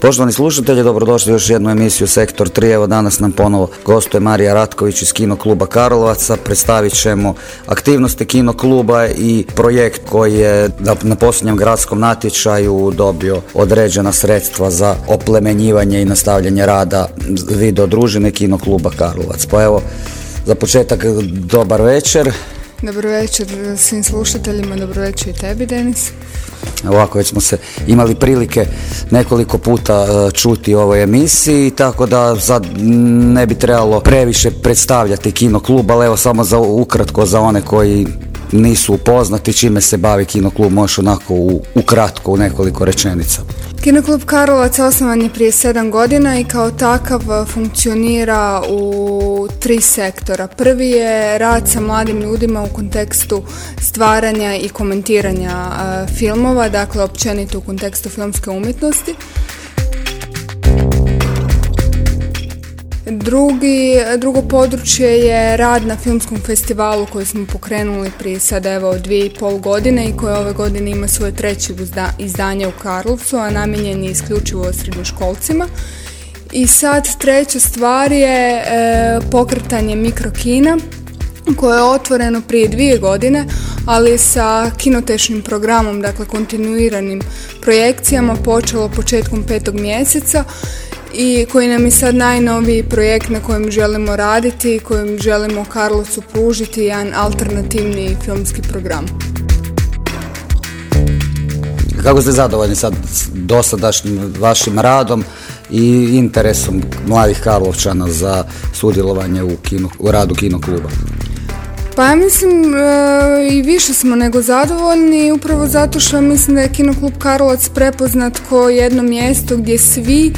Poštovani slušatelji, dobrodošli u još jednu emisiju Sektor 3. Evo danas nam ponovo gostuje Marija Ratković iz Kino kluba Karlovaca. Predstavit ćemo aktivnosti Kino kluba i projekt koji je na posljednjem gradskom natječaju dobio određena sredstva za oplemenjivanje i nastavljanje rada video družine Kino kluba Karlovac. Pa evo, za početak dobar večer. Dobar večer svim slušateljima, dobro večer i tebi Denis. Ovako već smo se imali prilike nekoliko puta e, čuti u ovoj emisiji, tako da sad ne bi trebalo previše predstavljati kino klub, ali evo samo za ukratko za one koji nisu upoznati čime se bavi Kino klub, možeš onako u, ukratko u nekoliko rečenica. Kinoklub Karlovac osnovan je prije sedam godina i kao takav funkcionira u tri sektora. Prvi je rad sa mladim ljudima u kontekstu stvaranja i komentiranja filmova, dakle općenito u kontekstu filmske umjetnosti. Drugi, drugo područje je rad na filmskom festivalu koji smo pokrenuli prije sada evo dvije i pol godine i koji ove godine ima svoje treće izdanje u Karlovcu, a namijenjen je isključivo srednjoškolcima. I sad treća stvar je e, pokretanje mikrokina koje je otvoreno prije dvije godine, ali sa kinotešnim programom, dakle kontinuiranim projekcijama počelo početkom petog mjeseca i koji nam je sad najnoviji projekt na kojem želimo raditi i kojem želimo Karlovcu pružiti jedan alternativni filmski program. Kako ste zadovoljni sad dosadašnjim vašim radom i interesom mladih Karlovčana za sudjelovanje u, kino, u radu kino kluba? Pa ja mislim e, i više smo nego zadovoljni upravo zato što mislim da je Kinoklub Karlovac prepoznat kao jedno mjesto gdje svi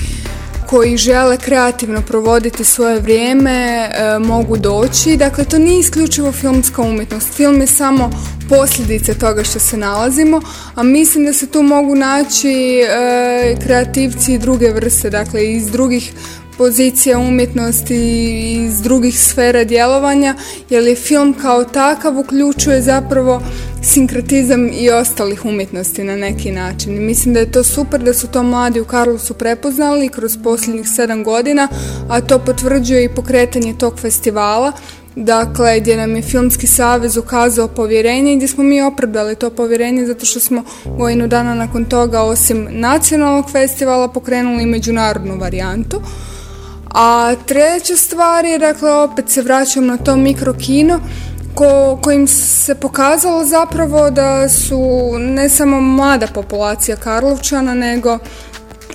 koji žele kreativno provoditi svoje vrijeme e, mogu doći. Dakle, to nije isključivo filmska umjetnost. Film je samo posljedice toga što se nalazimo, a mislim da se tu mogu naći e, kreativci druge vrste, dakle iz drugih pozicija umjetnosti iz drugih sfera djelovanja, jer je film kao takav uključuje zapravo sinkretizam i ostalih umjetnosti na neki način. mislim da je to super da su to mladi u Karlovcu prepoznali kroz posljednjih sedam godina, a to potvrđuje i pokretanje tog festivala dakle gdje nam je Filmski savez ukazao povjerenje i gdje smo mi opravdali to povjerenje zato što smo godinu dana nakon toga osim nacionalnog festivala pokrenuli međunarodnu varijantu. A treća stvar je, dakle, opet se vraćam na to mikrokino, ko, kojim se pokazalo zapravo da su ne samo mlada populacija Karlovčana, nego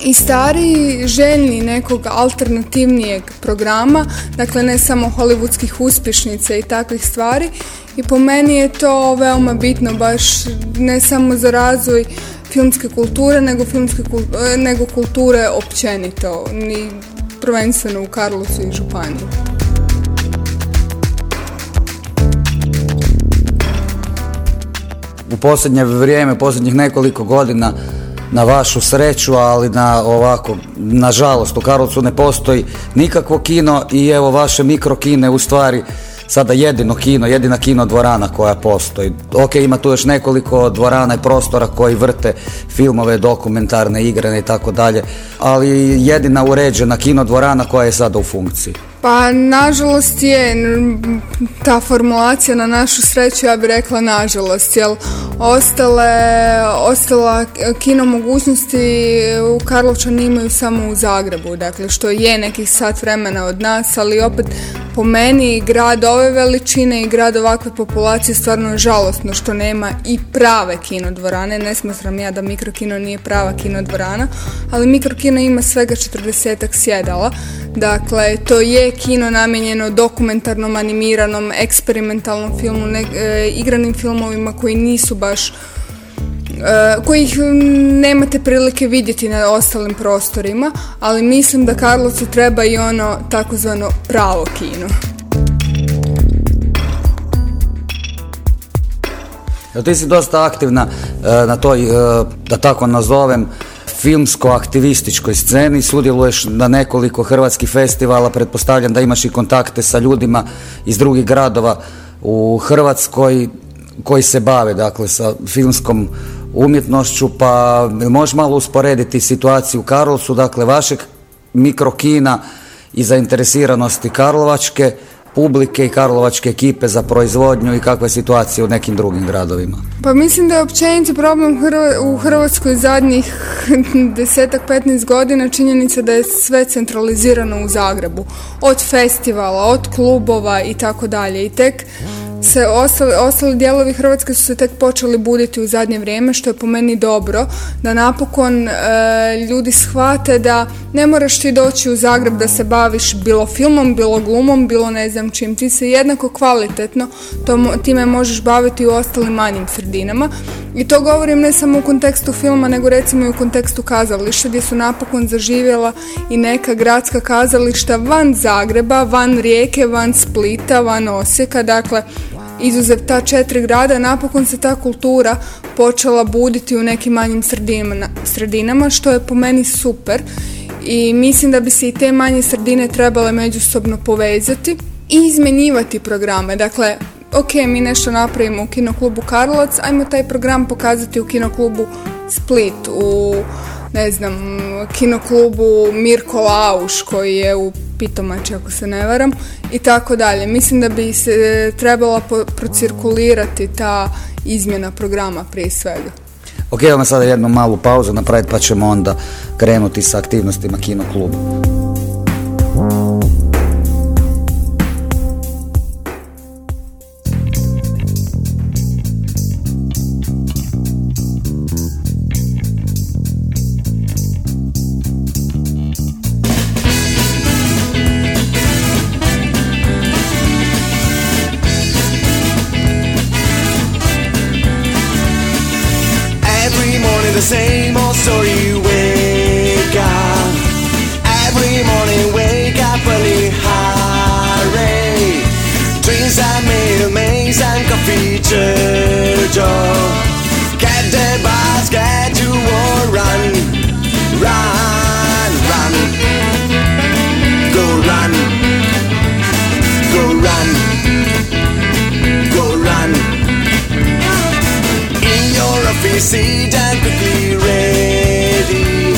i stariji željni nekog alternativnijeg programa, dakle ne samo hollywoodskih uspješnica i takvih stvari. I po meni je to veoma bitno baš ne samo za razvoj filmske kulture, nego, filmske, nego kulture općenito. Ni prvenstveno u Karlovcu i Županiji. U posljednje vrijeme, posljednjih nekoliko godina, na vašu sreću, ali na ovako, nažalost, u Karlovcu ne postoji nikakvo kino i evo vaše mikrokine u stvari sada jedino kino, jedina kino dvorana koja postoji. Ok, ima tu još nekoliko dvorana i prostora koji vrte filmove, dokumentarne, igrane i tako dalje, ali jedina uređena kino dvorana koja je sada u funkciji. Pa nažalost je ta formulacija na našu sreću ja bih rekla nažalost jer ostale, ostala kino mogućnosti u Karlovčani imaju samo u Zagrebu dakle što je nekih sat vremena od nas ali opet po meni grad ove veličine i grad ovakve populacije stvarno je žalostno što nema i prave kino dvorane ne smatram ja da mikrokino nije prava kino dvorana ali mikrokino ima svega 40 sjedala. Dakle to je kino namijenjeno dokumentarnom, animiranom, eksperimentalnom filmu, e, igranim filmovima koji nisu baš kojih nemate prilike vidjeti na ostalim prostorima, ali mislim da Karlovcu treba i ono takozvano pravo kino. Ti si dosta aktivna e, na toj, da tako nazovem, filmsko-aktivističkoj sceni, sudjeluješ na nekoliko hrvatskih festivala, pretpostavljam da imaš i kontakte sa ljudima iz drugih gradova u Hrvatskoj koji se bave dakle sa filmskom umjetnošću, pa možeš malo usporediti situaciju u Karlovcu, dakle vašeg mikrokina i zainteresiranosti Karlovačke publike i karlovačke ekipe za proizvodnju i kakva je situacija u nekim drugim gradovima? Pa mislim da je općeniti problem u Hrvatskoj zadnjih desetak, 15 godina činjenica da je sve centralizirano u Zagrebu. Od festivala, od klubova i tako dalje. I tek se ostali, ostali dijelovi Hrvatske su se tek počeli buditi u zadnje vrijeme, što je po meni dobro, da napokon e, ljudi shvate da ne moraš ti doći u Zagreb da se baviš bilo filmom, bilo glumom, bilo ne znam čim. Ti se jednako kvalitetno to, time možeš baviti u ostalim manjim sredinama. I to govorim ne samo u kontekstu filma, nego recimo i u kontekstu kazališta, gdje su napokon zaživjela i neka gradska kazališta van Zagreba, van Rijeke, van Splita, van Osijeka, dakle izuzev ta četiri grada, napokon se ta kultura počela buditi u nekim manjim sredinama, što je po meni super i mislim da bi se i te manje sredine trebale međusobno povezati i izmenjivati programe. Dakle, ok, mi nešto napravimo u kinoklubu Karlovac, ajmo taj program pokazati u kinoklubu Split, u ne znam, kinoklubu Mirko Lauš koji je u Pitomači ako se ne varam i tako dalje. Mislim da bi se trebala procirkulirati ta izmjena programa prije svega. Ok, imamo sada jednu malu pauzu napraviti pa ćemo onda krenuti sa aktivnostima kinokluba. see Dan quickly ready.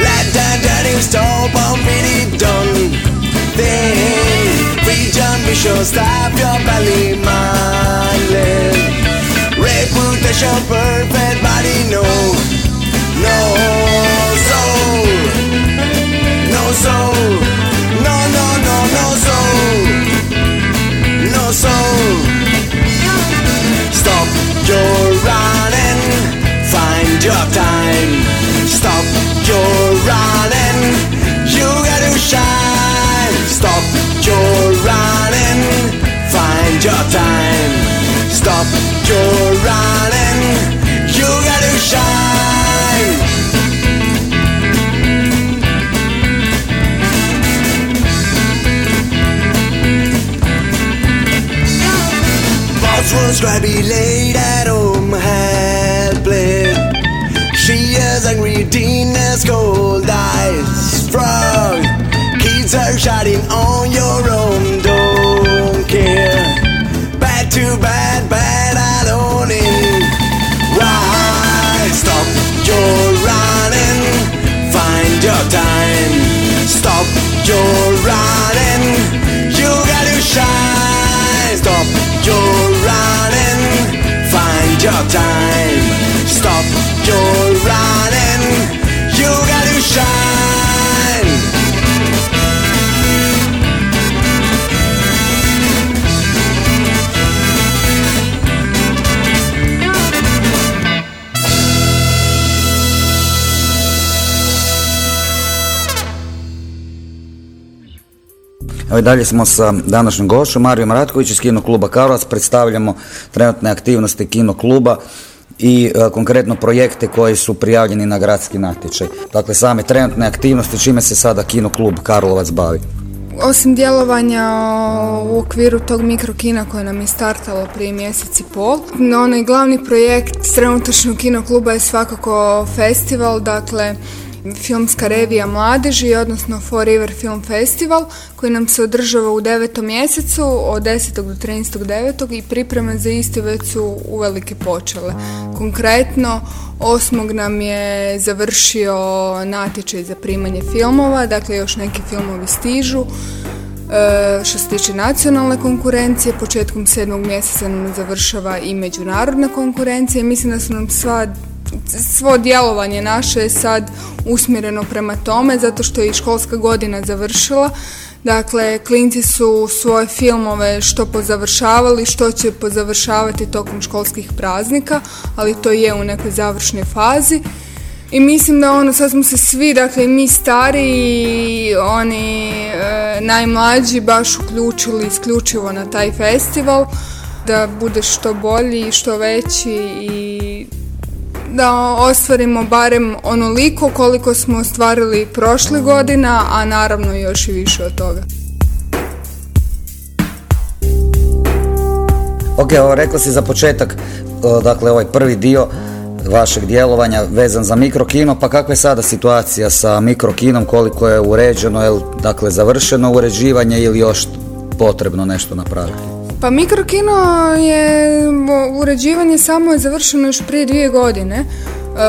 Lad Dan Danny was tall, bomb really done. Then we John Bishop Stop your belly man. Red boot, perfect body, no. Your time. Stop your running, you gotta shine. Stop your running, find your time. Stop your running. You gotta shine. Boss was grabby laid at home, Angry, Dean has cold eyes. Frog, kids are shouting on your own don't care Bad, too bad, bad Evo dalje smo sa današnjim gošom Marijom Ratković iz Kino kluba Karlovac. Predstavljamo trenutne aktivnosti Kino kluba i e, konkretno projekte koji su prijavljeni na gradski natječaj. Dakle, same trenutne aktivnosti čime se sada Kino klub Karlovac bavi. Osim djelovanja u okviru tog mikrokina koje nam je startalo prije mjesec i pol, onaj glavni projekt trenutačnog kino kluba je svakako festival, dakle filmska revija mladeži, odnosno Forever Film Festival, koji nam se održava u devetom mjesecu od 10. do 13. i pripreme za isti već su uvelike počele. Konkretno, osmog nam je završio natječaj za primanje filmova, dakle još neki filmovi stižu. E, što se tiče nacionalne konkurencije, početkom sedmog mjeseca nam završava i međunarodna konkurencija mislim da su nam sva svo djelovanje naše je sad usmjereno prema tome zato što je i školska godina završila. Dakle, klinci su svoje filmove što pozavršavali, što će pozavršavati tokom školskih praznika, ali to je u nekoj završnoj fazi. I mislim da ono, sad smo se svi, dakle mi stari i oni e, najmlađi baš uključili isključivo na taj festival da bude što bolji i što veći i da ostvarimo barem onoliko koliko smo ostvarili prošle godina, a naravno još i više od toga. Ok, rekla si za početak, dakle ovaj prvi dio vašeg djelovanja vezan za mikrokino, pa kakva je sada situacija sa mikrokinom, koliko je uređeno, je dakle završeno uređivanje ili još potrebno nešto napraviti? Pa mikrokino je uređivanje samo je završeno još prije dvije godine e,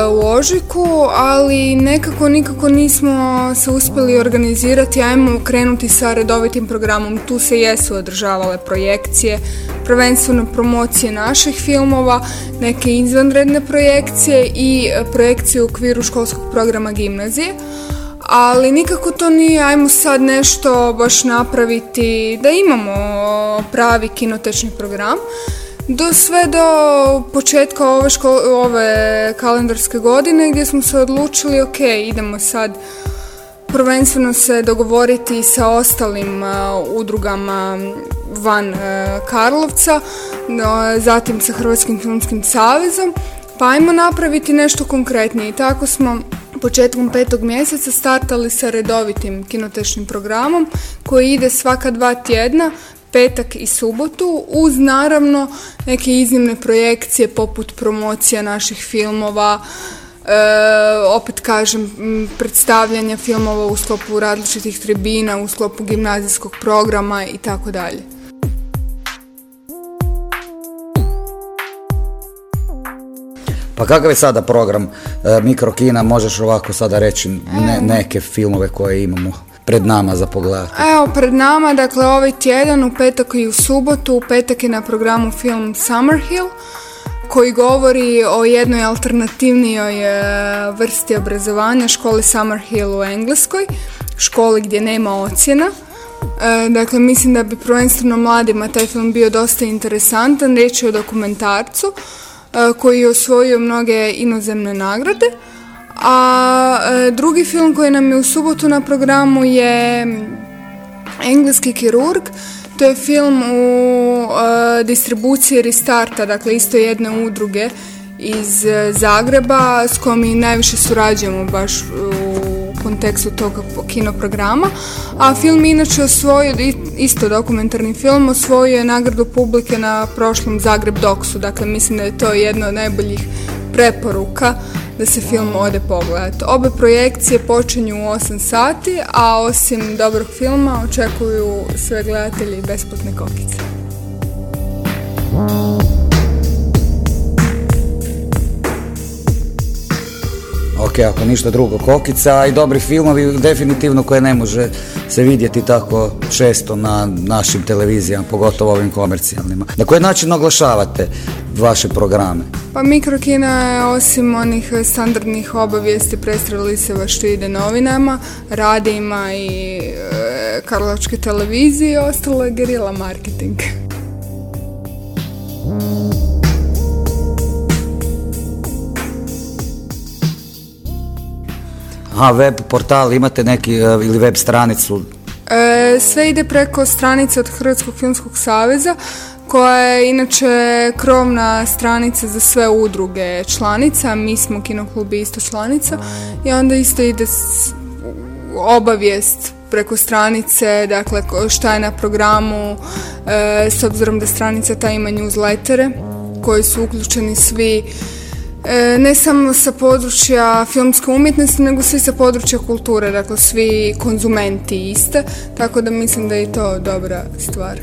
u ožujku, ali nekako nikako nismo se uspjeli organizirati, ajmo krenuti sa redovitim programom. Tu se jesu održavale projekcije, prvenstveno promocije naših filmova, neke izvanredne projekcije i projekcije u okviru školskog programa gimnazije ali nikako to nije ajmo sad nešto baš napraviti da imamo pravi kinotečni program do sve do početka ove, ove kalendarske godine gdje smo se odlučili ok idemo sad prvenstveno se dogovoriti sa ostalim udrugama van uh, Karlovca, zatim sa Hrvatskim filmskim savezom, pa ajmo napraviti nešto konkretnije. Tako smo početkom petog mjeseca startali sa redovitim kinotečnim programom koji ide svaka dva tjedna, petak i subotu, uz naravno neke iznimne projekcije poput promocija naših filmova, e, opet kažem, predstavljanja filmova u sklopu različitih tribina, u sklopu gimnazijskog programa i tako dalje. Pa kakav je sada program e, mikrokina, možeš ovako sada reći ne, neke filmove koje imamo pred nama za pogledati? Evo, pred nama, dakle, ovaj tjedan, u petak i u subotu, u petak je na programu film Summerhill, koji govori o jednoj alternativnijoj e, vrsti obrazovanja školi Summerhill u Engleskoj, školi gdje nema ocjena. E, dakle, mislim da bi prvenstveno mladima taj film bio dosta interesantan, riječ je o dokumentarcu koji je osvojio mnoge inozemne nagrade. A e, drugi film koji nam je u subotu na programu je Engleski kirurg. To je film u e, distribuciji Restarta, dakle isto jedne udruge iz e, Zagreba s kojom i najviše surađujemo baš u kontekstu tog kinoprograma, a film inače osvojio, isto dokumentarni film, osvojio je nagradu publike na prošlom Zagreb Doksu, dakle mislim da je to jedna od najboljih preporuka da se film ode pogledati. Obe projekcije počinju u 8 sati, a osim dobrog filma očekuju sve gledatelji besplatne kokice. Ok, ako ništa drugo, kokica i dobri filmovi definitivno koje ne može se vidjeti tako često na našim televizijama, pogotovo ovim komercijalnima. Na koji način oglašavate vaše programe? Pa Mikrokina je osim onih standardnih obavijesti predstavili se što ide novinama, radijima i e, karlovačke televizije, ostalo je gerila marketing. A web portal, imate neki e, ili web stranicu? E, sve ide preko stranice od Hrvatskog filmskog saveza koja je inače krovna stranica za sve udruge članica, mi smo Kinoklub isto članica i onda isto ide obavijest preko stranice, dakle šta je na programu, e, s obzirom da stranica ta ima newslettere koji su uključeni svi ne samo sa područja filmske umjetnosti, nego svi sa područja kulture, dakle svi konzumenti iste, tako da mislim da je i to dobra stvar.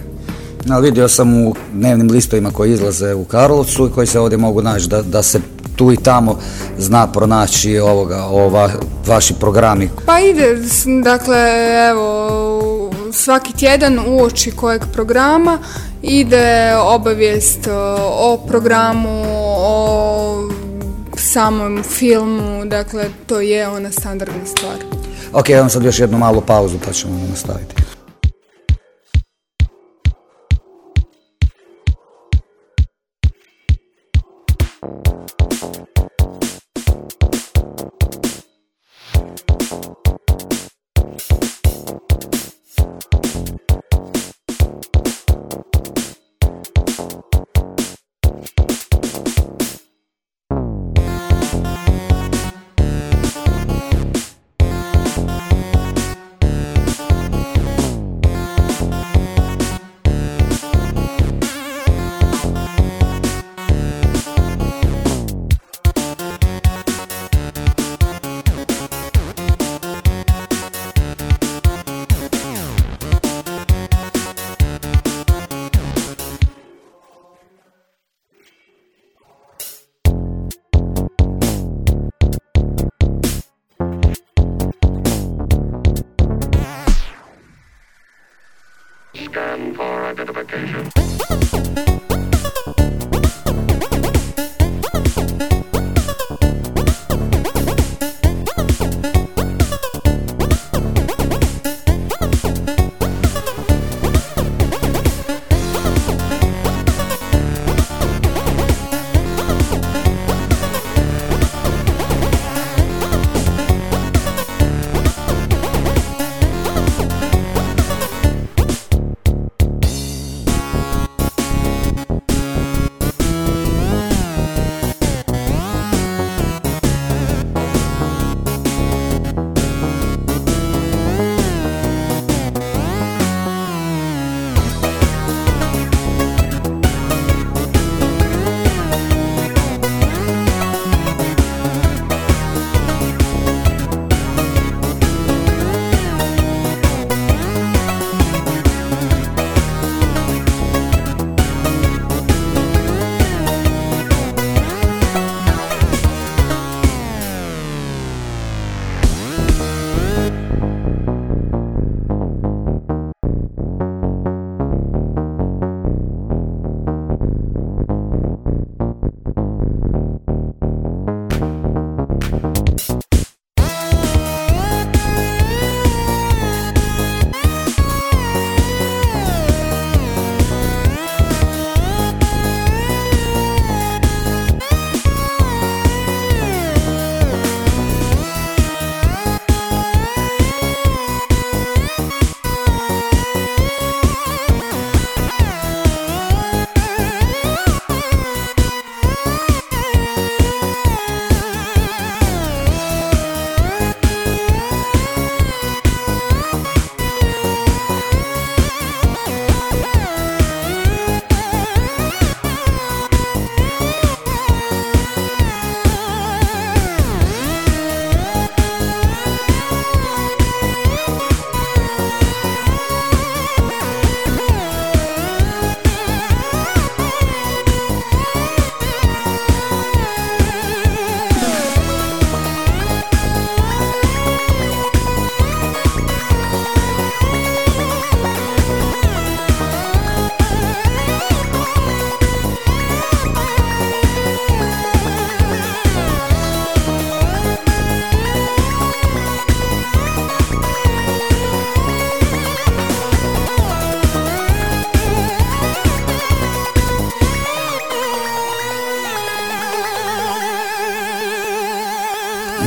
Ali vidio sam u dnevnim listovima koji izlaze u Karlovcu i koji se ovdje mogu naći da, da se tu i tamo zna pronaći ovoga, ova, vaši programi. Pa ide, dakle, evo, svaki tjedan uoči kojeg programa ide obavijest o programu, samom filmu, dakle, to je ona standardna stvar. Ok, vam sad još jednu malu pauzu pa ćemo nastaviti.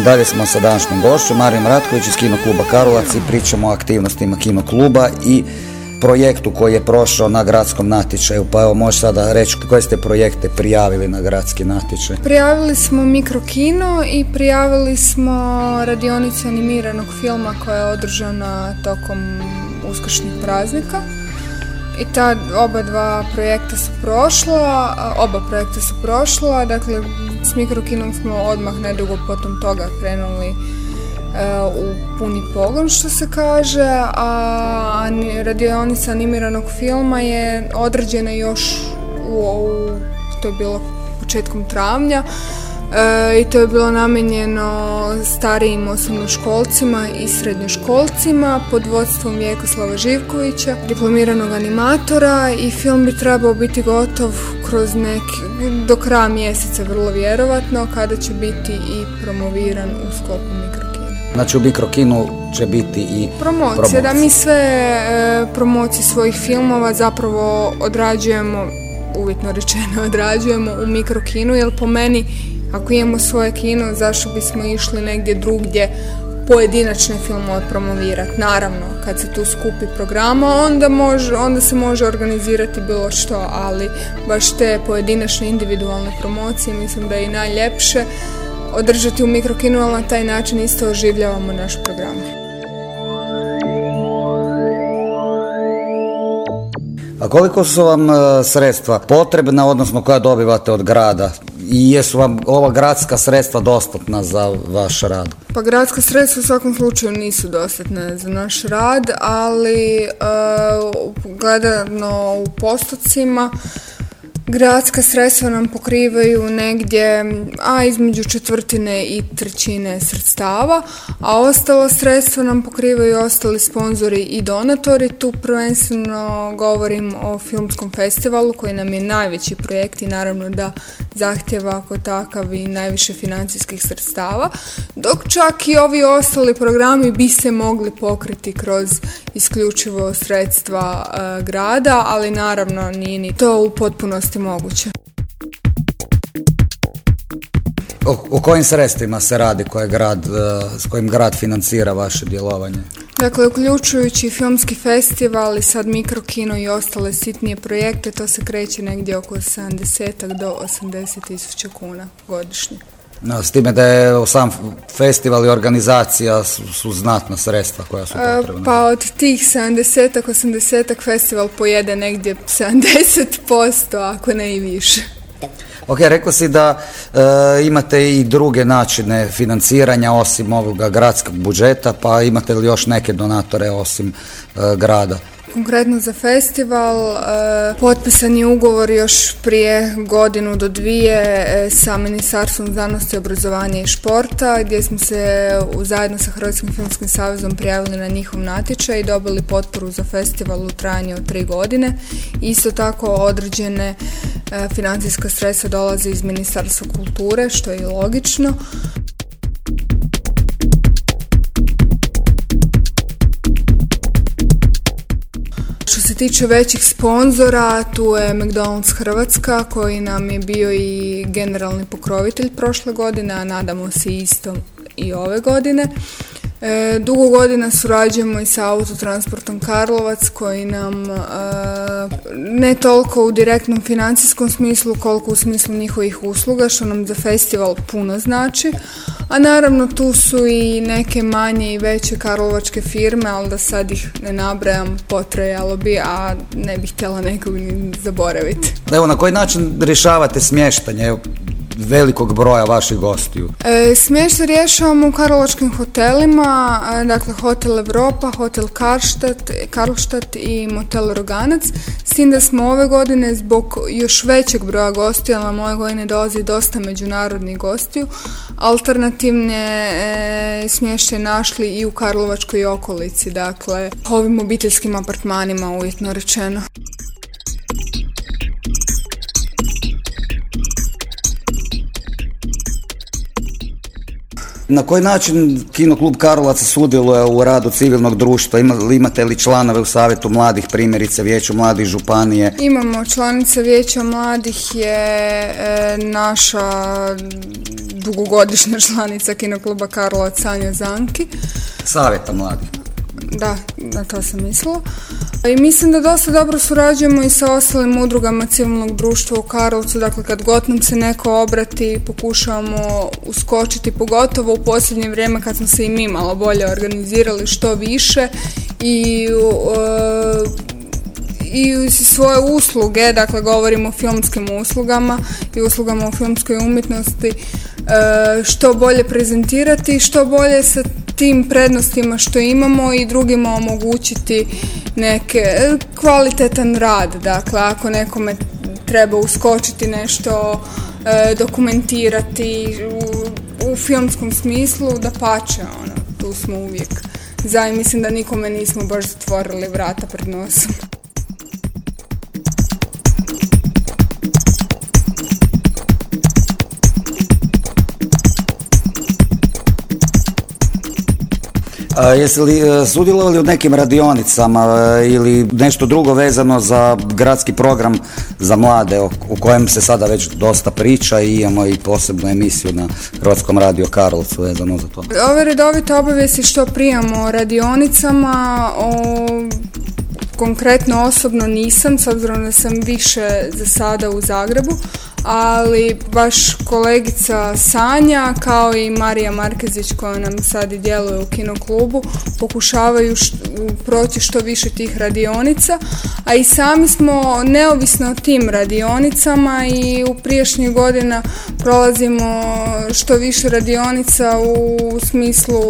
Dalje smo sa današnjim gošćom Marijom Ratković iz Kino kluba Karlovac i pričamo o aktivnostima Kino kluba i projektu koji je prošao na gradskom natječaju, pa evo možeš sada reći koje ste projekte prijavili na gradski natječaj. Prijavili smo mikrokino i prijavili smo radionicu animiranog filma koja je održana tokom uskršnjih praznika. I ta oba dva projekta su prošla, oba projekta su prošla, dakle s mikrokinom smo odmah nedugo potom toga krenuli e, u puni pogon što se kaže, a radionica animiranog filma je određena još u, to je bilo početkom travnja, i to je bilo namijenjeno starijim osnovnoškolcima i srednjoškolcima pod vodstvom Vjekoslava Živkovića, diplomiranog animatora i film bi trebao biti gotov kroz neki, do kraja mjeseca vrlo vjerovatno kada će biti i promoviran u sklopu mikrokina. Znači u mikrokinu će biti i promocija. Da mi sve e, promocije svojih filmova zapravo odrađujemo uvjetno rečeno odrađujemo u mikrokinu jer po meni ako imamo svoje kino, zašto bismo išli negdje drugdje pojedinačne filmove promovirati. Naravno, kad se tu skupi programa, onda, može, onda se može organizirati bilo što, ali baš te pojedinačne individualne promocije mislim da je i najljepše održati u mikrokinu, ali na taj način isto oživljavamo naš program. Koliko su vam e, sredstva potrebna, odnosno koja dobivate od grada i jesu vam ova gradska sredstva dostatna za vaš rad? Pa gradska sredstva u svakom slučaju nisu dostatne za naš rad, ali uh, gledano u postocima Gradska sredstva nam pokrivaju negdje, a između četvrtine i trećine sredstava, a ostalo sredstva nam pokrivaju ostali sponzori i donatori. Tu prvenstveno govorim o filmskom festivalu koji nam je najveći projekt i naravno da zahtjeva ako takav i najviše financijskih sredstava, dok čak i ovi ostali programi bi se mogli pokriti kroz isključivo sredstva e, grada, ali naravno nije ni to u potpunosti moguće. O, kojim sredstvima se radi koje grad, e, s kojim grad financira vaše djelovanje? Dakle, uključujući filmski festival i sad mikrokino i ostale sitnije projekte, to se kreće negdje oko 70 do 80 tisuća kuna godišnje. No, s time da je sam festival i organizacija su, znatna sredstva koja su e, potrebna. Pa od tih 70 80 festival pojede negdje 70%, ako ne i više. Ok, rekao si da e, imate i druge načine financiranja osim ovoga gradskog budžeta, pa imate li još neke donatore osim e, grada? Konkretno za festival e, potpisan je ugovor još prije godinu do dvije e, sa Ministarstvom znanosti, obrazovanja i športa gdje smo se zajedno sa Hrvatskim filmskim savezom prijavili na njihov natječaj i dobili potporu za festival u trajanju od tri godine. Isto tako određene e, financijska sredstva dolaze iz Ministarstva kulture što je i logično. Tiče većih sponzora, tu je McDonald's Hrvatska koji nam je bio i generalni pokrovitelj prošle godine, a nadamo se isto i ove godine. E, dugo godina surađujemo i sa autotransportom Karlovac koji nam e, ne toliko u direktnom financijskom smislu koliko u smislu njihovih usluga što nam za festival puno znači. A naravno tu su i neke manje i veće karlovačke firme, ali da sad ih ne nabrajam, potrajalo bi, a ne bih htjela nekog zaboraviti. Evo, na koji način rješavate smještanje? Velikog broja vaših gostiju? E, smještaj rješavamo u karlovačkim hotelima, e, dakle Hotel Europa, Hotel Karlštad, Karlštad i Motel Roganac, s tim da smo ove godine zbog još većeg broja gostiju, ali moje godine dolazi dosta međunarodnih gostiju, alternativne e, smještaje našli i u Karlovačkoj okolici, dakle ovim obiteljskim apartmanima uvjetno rečeno. Na koji način Kino klub Karlovaca sudjeluje u radu civilnog društva? imate li članove u savjetu mladih, primjerice Vijeću mladih županije? Imamo članice Vijeća mladih je e, naša dugogodišnja članica Kino kluba Karlovac Sanja Zanki. Savjeta mladih. Da, na to sam mislila. I mislim da dosta dobro surađujemo i sa ostalim udrugama civilnog društva u Karlovcu, dakle kad god nam se neko obrati pokušavamo uskočiti, pogotovo u posljednje vrijeme kad smo se i mi malo bolje organizirali što više i i svoje usluge, dakle govorimo o filmskim uslugama i uslugama u filmskoj umjetnosti, e, što bolje prezentirati, što bolje sa tim prednostima što imamo i drugima omogućiti neke kvalitetan rad. Dakle, ako nekome treba uskočiti nešto, e, dokumentirati u, u filmskom smislu, da pače, ono, tu smo uvijek. Za mislim da nikome nismo baš zatvorili vrata pred nosom. Jesi li e, sudjelovali u nekim radionicama e, ili nešto drugo vezano za gradski program za mlade u kojem se sada već dosta priča i imamo i posebnu emisiju na Hrvatskom radio Karlovcu vezano za to? Ove redovite obavijesti što prijamo o radionicama, o konkretno osobno nisam, s obzirom da sam više za sada u Zagrebu, ali baš kolegica Sanja kao i Marija Markezić koja nam sad i djeluje u kinoklubu pokušavaju proći što više tih radionica, a i sami smo neovisno o tim radionicama i u priješnjih godina prolazimo što više radionica u smislu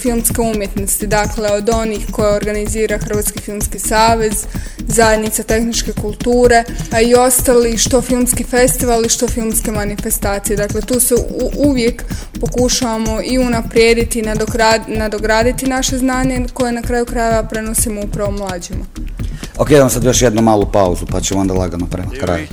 filmske umjetnosti, dakle od onih koje organizira Hrvatski filmski savez, zajednica tehničke kulture, a i ostali što filmski festivali, kazalištu, filmske manifestacije. Dakle, tu se u, uvijek pokušavamo i unaprijediti, nadograd, nadograditi naše znanje koje na kraju krajeva prenosimo upravo mlađima. Ok, idemo sad još jednu malu pauzu, pa ćemo onda lagano prema kraju.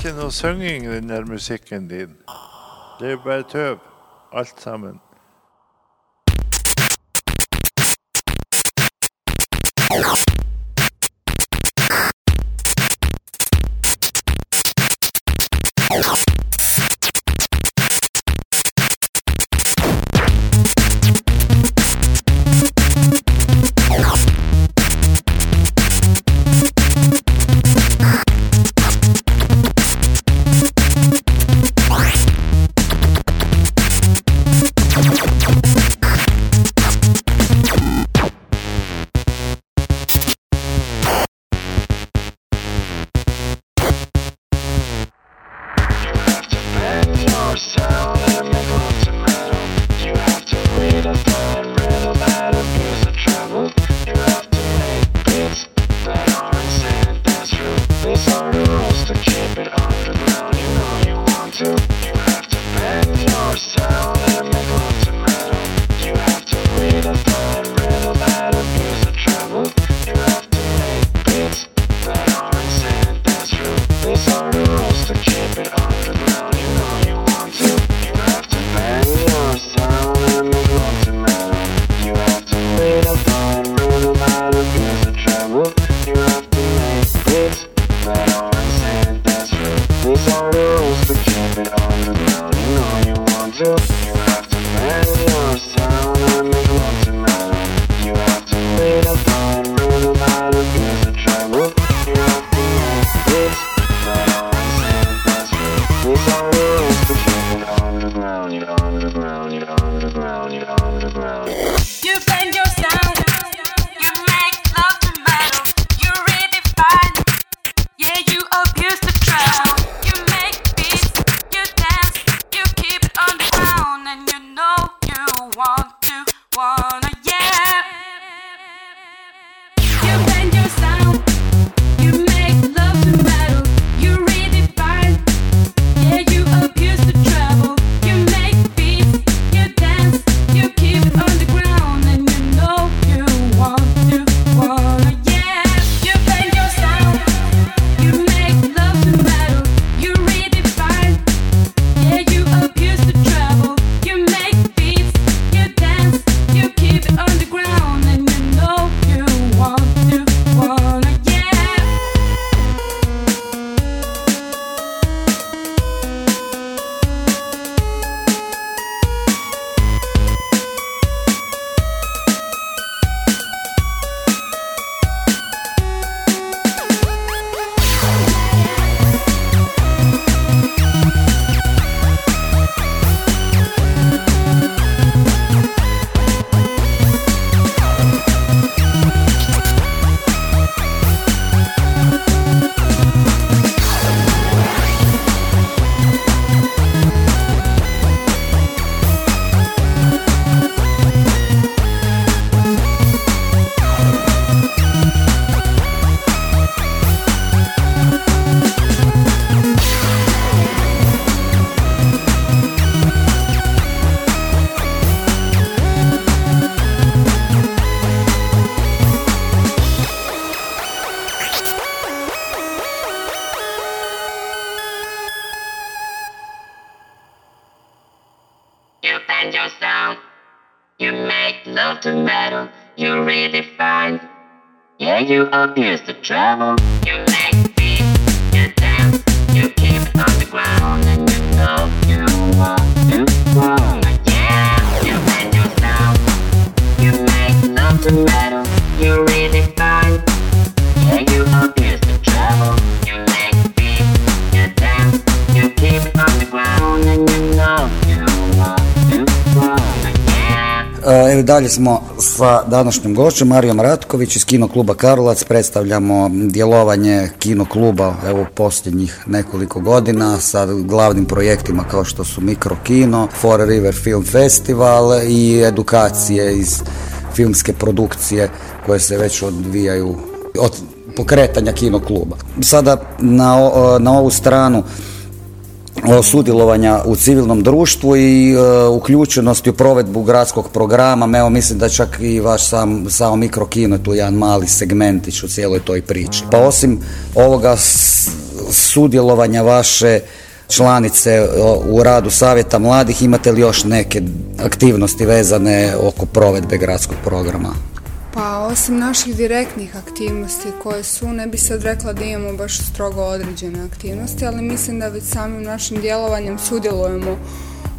You abuse the travel. Evo dalje smo sa današnjim gošćem Marijom Ratković iz Kino kluba Karlovac. Predstavljamo djelovanje Kino kluba evo posljednjih nekoliko godina sa glavnim projektima kao što su Mikrokino, Four River Film Festival i edukacije iz filmske produkcije koje se već odvijaju od pokretanja Kino kluba. Sada na, na ovu stranu sudjelovanja u civilnom društvu i e, uključenosti u provedbu gradskog programa. Evo mislim da čak i vaš sam, samo mikrokino je tu jedan mali segmentić u cijeloj toj priči. Pa osim ovoga sudjelovanja vaše članice u radu Savjeta mladih, imate li još neke aktivnosti vezane oko provedbe gradskog programa? Pa osim naših direktnih aktivnosti koje su, ne bi sad rekla da imamo baš strogo određene aktivnosti, ali mislim da već samim našim djelovanjem sudjelujemo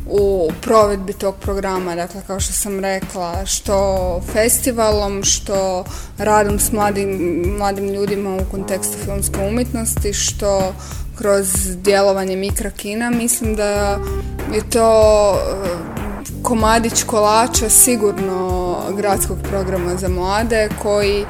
u provedbi tog programa, dakle kao što sam rekla, što festivalom, što radom s mladim, mladim ljudima u kontekstu filmske umjetnosti, što kroz djelovanje mikrokina, mislim da je to komadić kolača sigurno gradskog programa za mlade koji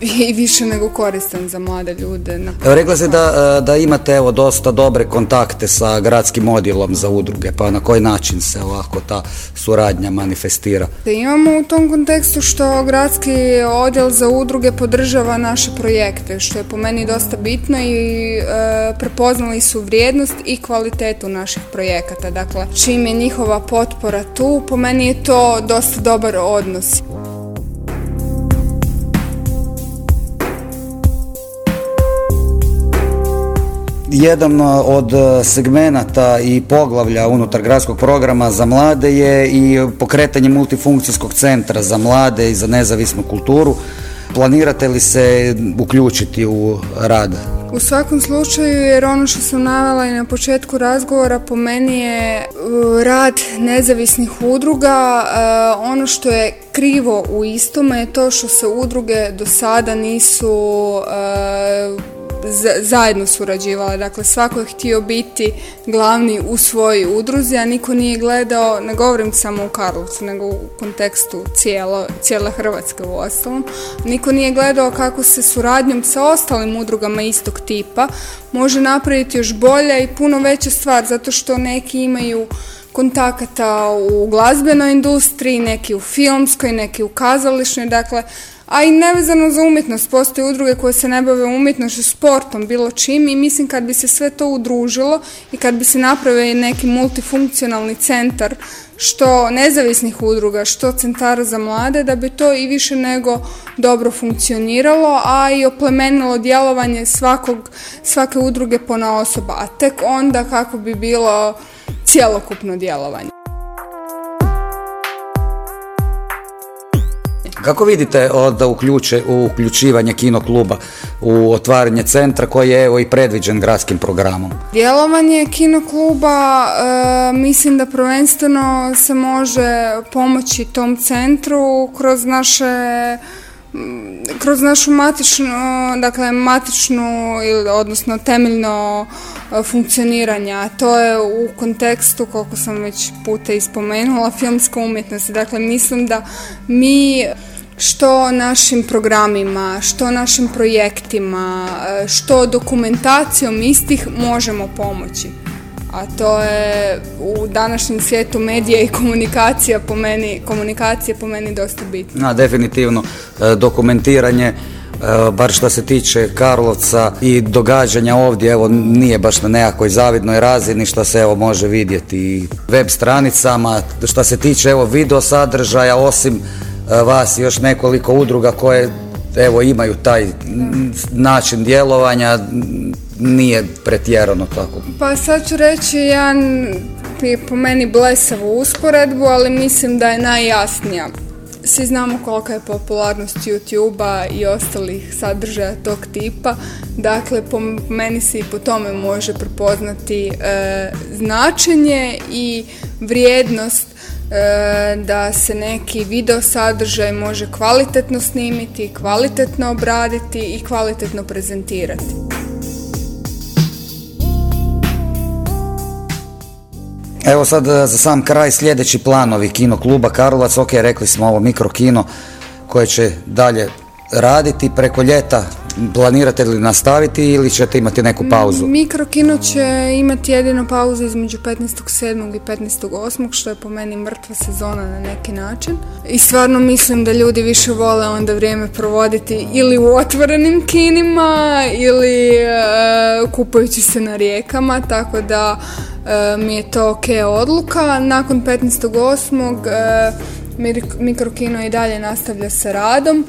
i više nego koristan za mlade ljude. Na- Evo, rekla ste da, e, da imate evo dosta dobre kontakte sa gradskim odjelom za udruge, pa na koji način se ovako ta suradnja manifestira? Da imamo u tom kontekstu što gradski odjel za udruge podržava naše projekte, što je po meni dosta bitno i e, prepoznali su vrijednost i kvalitetu naših projekata. Dakle, čim je njihova potpora tu, po meni je to dosta dobar odnos. Jedan uh, od uh, segmenata i poglavlja unutar gradskog programa za mlade je i pokretanje multifunkcijskog centra za mlade i za nezavisnu kulturu. Planirate li se uključiti u rad? U svakom slučaju, jer ono što sam navela i na početku razgovora, po meni je uh, rad nezavisnih udruga, ono što je krivo u istome je to što se udruge do sada nisu zajedno surađivale. Dakle, svako je htio biti glavni u svojoj udruzi, a niko nije gledao, ne govorim samo u Karlovcu, nego u kontekstu cijelo, cijele Hrvatske u ostalom, niko nije gledao kako se suradnjom sa ostalim udrugama istog tipa može napraviti još bolja i puno veća stvar, zato što neki imaju kontakata u glazbenoj industriji, neki u filmskoj, neki u kazališnoj, dakle, a i nevezano za umjetnost, postoje udruge koje se ne bave umjetnošću, sportom, bilo čim i mislim kad bi se sve to udružilo i kad bi se napravio neki multifunkcionalni centar što nezavisnih udruga, što centara za mlade, da bi to i više nego dobro funkcioniralo, a i oplemenilo djelovanje svakog, svake udruge pona osoba, a tek onda kako bi bilo cjelokupno djelovanje. Kako vidite od uključe, uključivanje kino kluba u otvaranje centra koji je evo i predviđen gradskim programom? Djelovanje kino kluba e, mislim da prvenstveno se može pomoći tom centru kroz naše kroz našu matičnu, dakle matičnu odnosno temeljno e, funkcioniranje, a to je u kontekstu, koliko sam već puta ispomenula, filmska umjetnost. Dakle, mislim da mi što našim programima, što našim projektima, e, što dokumentacijom istih možemo pomoći. A to je u današnjem svijetu medija i komunikacija po meni, komunikacije po meni dosta bitno. A, definitivno e, dokumentiranje e, bar što se tiče Karlovca i događanja ovdje, evo nije baš na nekakvoj zavidnoj razini što se evo može vidjeti i web stranicama, što se tiče evo video sadržaja, osim vas i još nekoliko udruga koje evo imaju taj način djelovanja, nije pretjerano tako. Pa sad ću reći jedan je po meni blesavu usporedbu, ali mislim da je najjasnija. Svi znamo kolika je popularnost YouTube-a i ostalih sadržaja tog tipa. Dakle, po meni se i po tome može prepoznati e, značenje i vrijednost e, da se neki video sadržaj može kvalitetno snimiti, kvalitetno obraditi i kvalitetno prezentirati. Evo sad e, za sam kraj sljedeći planovi kino kluba Karlovac, ok, rekli smo ovo mikrokino koje će dalje raditi preko ljeta. Planirate li nastaviti ili ćete imati neku pauzu? Mikrokino će imati jedino pauzu između 15.7. i 15.8. što je po meni mrtva sezona na neki način. I stvarno mislim da ljudi više vole onda vrijeme provoditi ili u otvorenim kinima ili e, kupajući se na rijekama, tako da e, mi je to ok odluka. Nakon 15.8. E, mir- mikrokino i dalje nastavlja sa radom.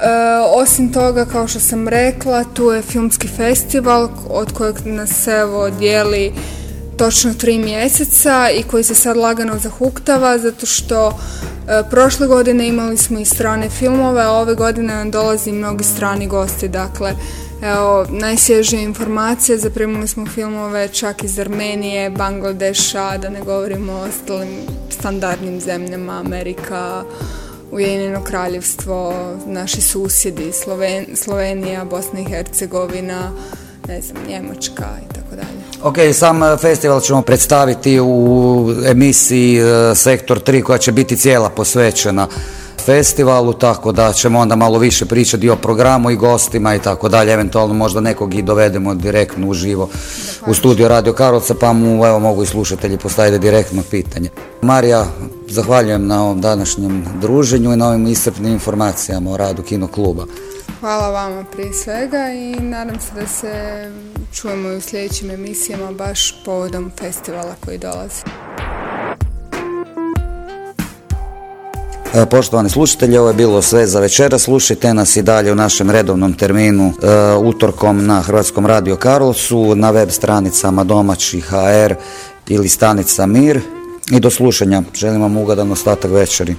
E, osim toga, kao što sam rekla, tu je filmski festival od kojeg nas evo dijeli točno tri mjeseca i koji se sad lagano zahuktava zato što e, prošle godine imali smo i strane filmove, a ove godine nam dolazi mnogi strani gosti, dakle Evo, najsvježije informacije, zaprimili smo filmove čak iz Armenije, Bangladeša, da ne govorimo o ostalim standardnim zemljama, Amerika, Ujedinjeno kraljevstvo, naši susjedi, Sloven, Slovenija, Bosna i Hercegovina, ne znam, Njemačka i tako dalje. Ok, sam e, festival ćemo predstaviti u emisiji e, Sektor 3 koja će biti cijela posvećena festivalu, tako da ćemo onda malo više pričati o programu i gostima i tako dalje, eventualno možda nekog i dovedemo direktno uživo u studio Radio Karlovca, pa mu evo mogu i slušatelji postaviti direktno pitanje. Marija, zahvaljujem na ovom današnjem druženju i na ovim iscrpnim informacijama o radu Kino kluba. Hvala vama prije svega i nadam se da se čujemo i u sljedećim emisijama baš povodom festivala koji dolazi. E, Poštovani slušatelji, ovo je bilo sve za večera. Slušajte nas i dalje u našem redovnom terminu e, utorkom na Hrvatskom radio Karlovcu, na web stranicama domaći HR ili stanica Mir. I do slušanja. Želim vam ugodan ostatak večeri.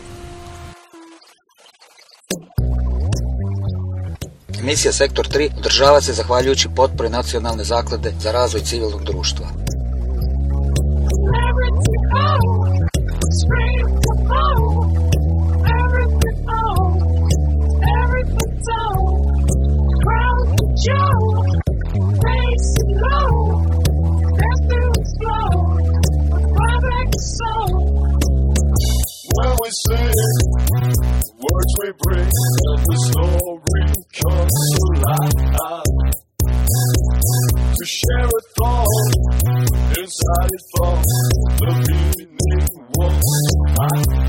Emisija Sektor 3 održava se zahvaljujući potpori Nacionalne zaklade za razvoj civilnog društva. When we sing, words we bring, and the story comes to life. To share a thought, inside it falls, the meaning won't hide.